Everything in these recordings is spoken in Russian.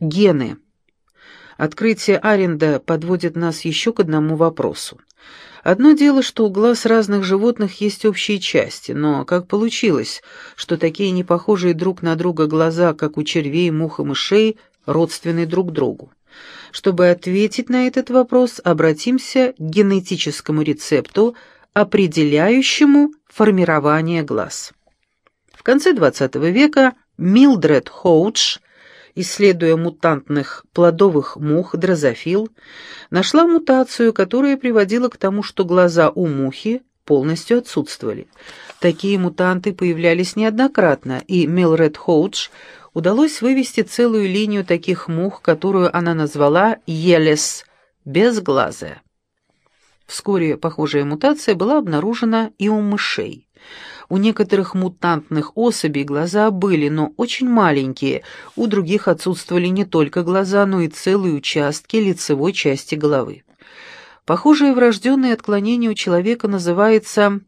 Гены. Открытие Аренда подводит нас еще к одному вопросу. Одно дело, что у глаз разных животных есть общие части, но как получилось, что такие непохожие друг на друга глаза, как у червей, мух и мышей, родственны друг другу? Чтобы ответить на этот вопрос, обратимся к генетическому рецепту, определяющему формирование глаз. В конце XX века Милдред Хоудж исследуя мутантных плодовых мух дрозофил, нашла мутацию, которая приводила к тому, что глаза у мухи полностью отсутствовали. Такие мутанты появлялись неоднократно, и Милред Хоудж удалось вывести целую линию таких мух, которую она назвала «Елес» — безглазая. Вскоре похожая мутация была обнаружена и у мышей. У некоторых мутантных особей глаза были, но очень маленькие, у других отсутствовали не только глаза, но и целые участки лицевой части головы. Похожее врожденное отклонение у человека называется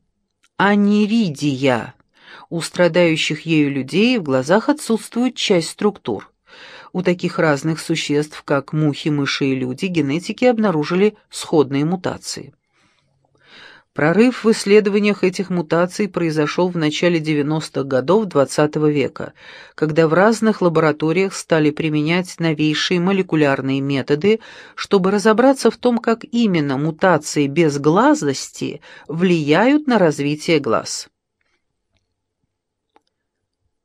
аниридия. У страдающих ею людей в глазах отсутствует часть структур. У таких разных существ, как мухи, мыши и люди, генетики обнаружили сходные мутации. Прорыв в исследованиях этих мутаций произошел в начале 90-х годов XX -го века, когда в разных лабораториях стали применять новейшие молекулярные методы, чтобы разобраться в том, как именно мутации безглазности влияют на развитие глаз.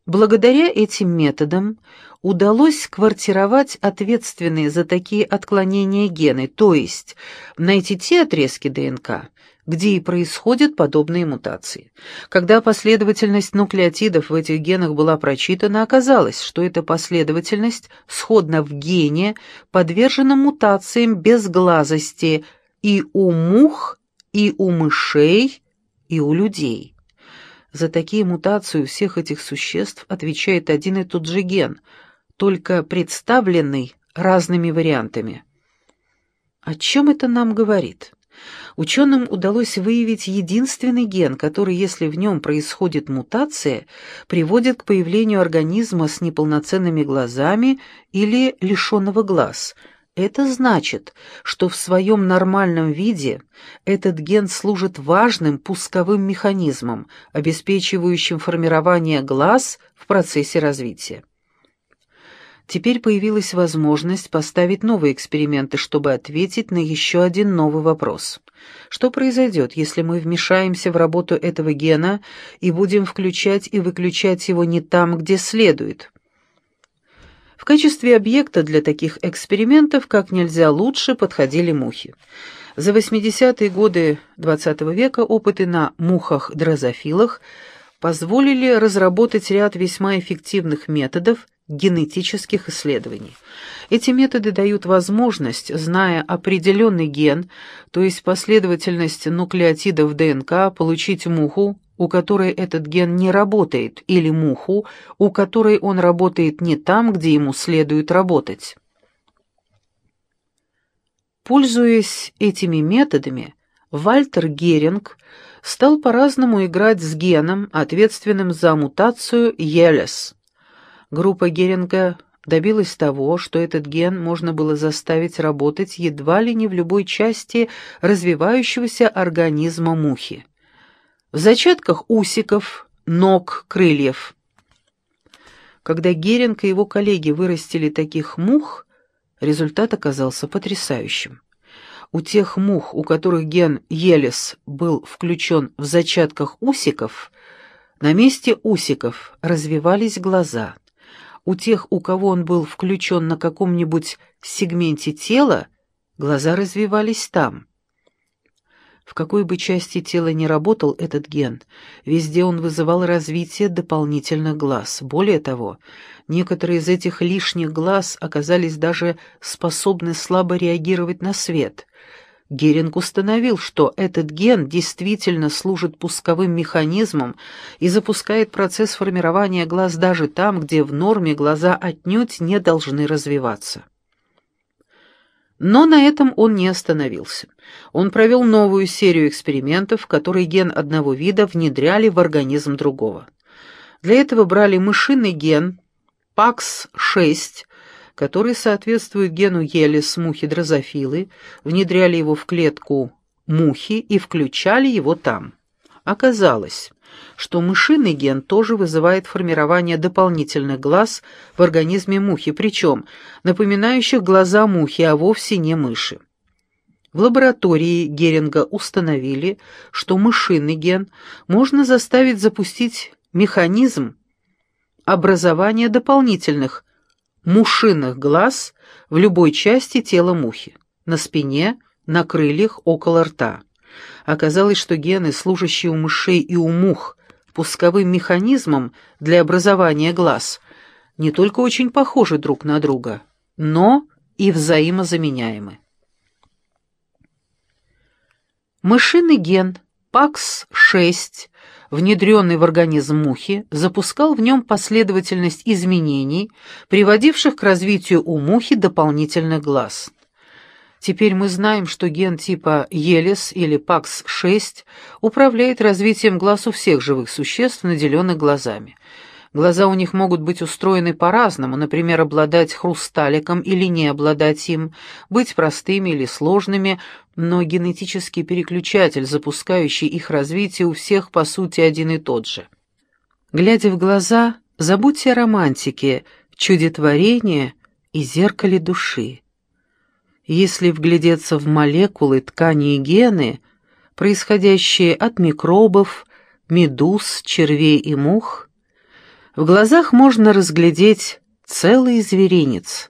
Благодаря этим методам удалось квартировать ответственные за такие отклонения гены, то есть найти те отрезки ДНК, где и происходят подобные мутации. Когда последовательность нуклеотидов в этих генах была прочитана, оказалось, что эта последовательность сходна в гене, подвержена мутациям безглазости и у мух, и у мышей, и у людей. За такие мутации у всех этих существ отвечает один и тот же ген, только представленный разными вариантами. О чем это нам говорит? Ученым удалось выявить единственный ген, который, если в нем происходит мутация, приводит к появлению организма с неполноценными глазами или лишенного глаз. Это значит, что в своем нормальном виде этот ген служит важным пусковым механизмом, обеспечивающим формирование глаз в процессе развития. Теперь появилась возможность поставить новые эксперименты, чтобы ответить на еще один новый вопрос. Что произойдет, если мы вмешаемся в работу этого гена и будем включать и выключать его не там, где следует? В качестве объекта для таких экспериментов как нельзя лучше подходили мухи. За 80-е годы XX века опыты на мухах-дрозофилах позволили разработать ряд весьма эффективных методов генетических исследований. Эти методы дают возможность, зная определенный ген, то есть последовательность нуклеотидов ДНК, получить муху, у которой этот ген не работает, или муху, у которой он работает не там, где ему следует работать. Пользуясь этими методами, Вальтер Геринг стал по-разному играть с геном, ответственным за мутацию Елес. Группа Геринга добилась того, что этот ген можно было заставить работать едва ли не в любой части развивающегося организма мухи. В зачатках усиков, ног, крыльев. Когда Геринг и его коллеги вырастили таких мух, результат оказался потрясающим. У тех мух, у которых ген Елес был включен в зачатках усиков, на месте усиков развивались глаза – у тех, у кого он был включен на каком-нибудь сегменте тела, глаза развивались там. В какой бы части тела ни работал этот ген, везде он вызывал развитие дополнительных глаз. Более того, некоторые из этих лишних глаз оказались даже способны слабо реагировать на свет — Геринг установил, что этот ген действительно служит пусковым механизмом и запускает процесс формирования глаз даже там, где в норме глаза отнюдь не должны развиваться. Но на этом он не остановился. Он провел новую серию экспериментов, в которые ген одного вида внедряли в организм другого. Для этого брали мышиный ген PAX6, который соответствует гену Елис мухи дрозофилы, внедряли его в клетку мухи и включали его там. Оказалось, что мышиный ген тоже вызывает формирование дополнительных глаз в организме мухи, причем напоминающих глаза мухи, а вовсе не мыши. В лаборатории Геринга установили, что мышиный ген можно заставить запустить механизм образования дополнительных мушиных глаз в любой части тела мухи, на спине, на крыльях, около рта. Оказалось, что гены, служащие у мышей и у мух пусковым механизмом для образования глаз, не только очень похожи друг на друга, но и взаимозаменяемы. Мышиный ген PAX-6, внедренный в организм мухи, запускал в нем последовательность изменений, приводивших к развитию у мухи дополнительных глаз. Теперь мы знаем, что ген типа Елис или ПАКС-6 управляет развитием глаз у всех живых существ, наделенных глазами. Глаза у них могут быть устроены по-разному, например, обладать хрусталиком или не обладать им, быть простыми или сложными, но генетический переключатель, запускающий их развитие, у всех по сути один и тот же. Глядя в глаза, забудьте о романтике, чудетворении и зеркале души. Если вглядеться в молекулы, ткани и гены, происходящие от микробов, медуз, червей и мух, в глазах можно разглядеть целый зверинец.